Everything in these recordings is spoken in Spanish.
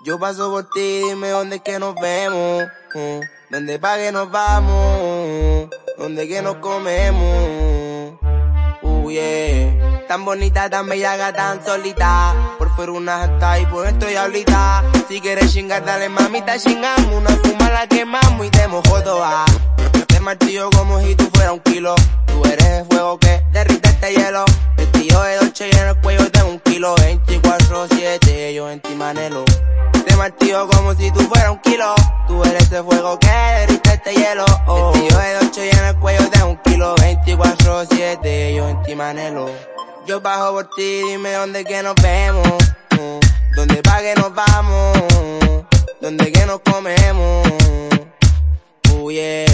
Yo paso por ti, dime dónde es que nos vemos. Uh, ¿Dónde pa' que nos vamos? ¿Dónde que nos comemos? Uh, yeah. Tan bonita, tan bella, tan solita. Por fuera una janta y por dentro diablita. Si quieres chingar, dale mamita, chingamos. Una fuma la quemamos y te mojo toda. Te martillo como si tú fueras un kilo. Tú eres el fuego que derrite este hielo. Vestido de dolce y en el cuello tengo un kilo. 24-7, yo en ti manelo martillo como si tú fueras un kilo. Tú eres ese fuego que derrite este hielo. Oh. El tío de Dolce y en el cuello de un kilo. 24-7, yo en ti manelo. Yo bajo por ti, dime dónde que nos vemos. ¿Dónde pa' que nos vamos? ¿Dónde que nos comemos? Uh, yeah.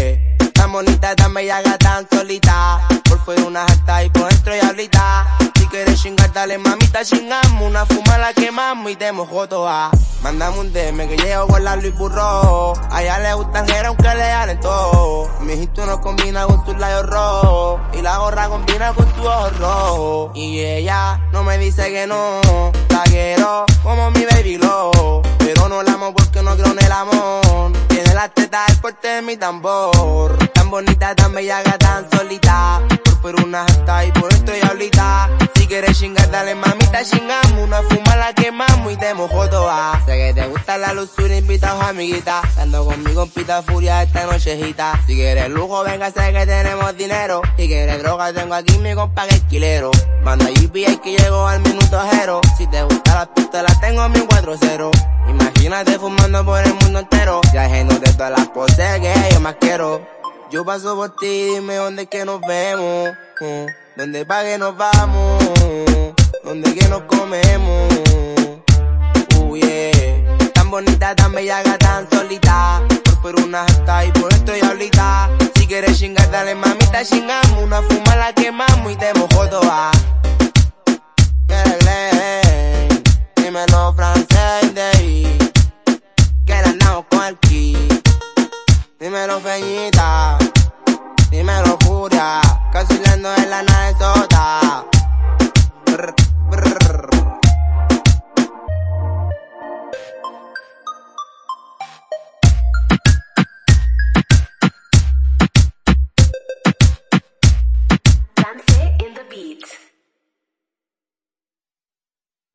Tan bonita, tan bella, tan solita. Por fuera una alta y por dentro. Si quieres chingar, dale mamita, chingamos. Una fuma la quemamos y te mojo toda. Mándame un DM que llego con la Luis Burro. A ella le gusta el aunque le dan todo. Mi hijito no combina con tus labios rojos. Y la gorra combina con tu ojo rojo. Y ella no me dice que no. La quiero como mi baby lo. Pero no la amo porque no creo en el amor. Tiene la teta el porte de mi tambor. Bonita, tan bella, tan solita. Por fuera una hasta y por dentro diablita. Si quieres chingar, dale mamita, chingamos. Una fuma la quemamos y te mojo toda que te gusta la luxuria, invita a amiguita. Dando conmigo en pita furia esta nochejita. Si quieres lujo, venga, sé que tenemos dinero. Si quieres droga, tengo aquí mi compa que esquilero. Manda GPA que llego al minuto cero. Si te gusta la pistola, tengo mi 4-0. Imagínate fumando por el mundo entero. Ya ajeno de todas las poses que yo más quiero. Yo paso por ti, dime dónde que nos vemos. Uh, ¿Dónde pa' que nos vamos? ¿Dónde que nos comemos? bonita, tan bella, tan solita. Por fuera una jata y por dentro diablita. Si quieres chingar, dale mamita, chingamos. Una fuma la quemamos y te mojo toda. Dímelo francés de ahí. Que la con el ki. Dímelo feñita.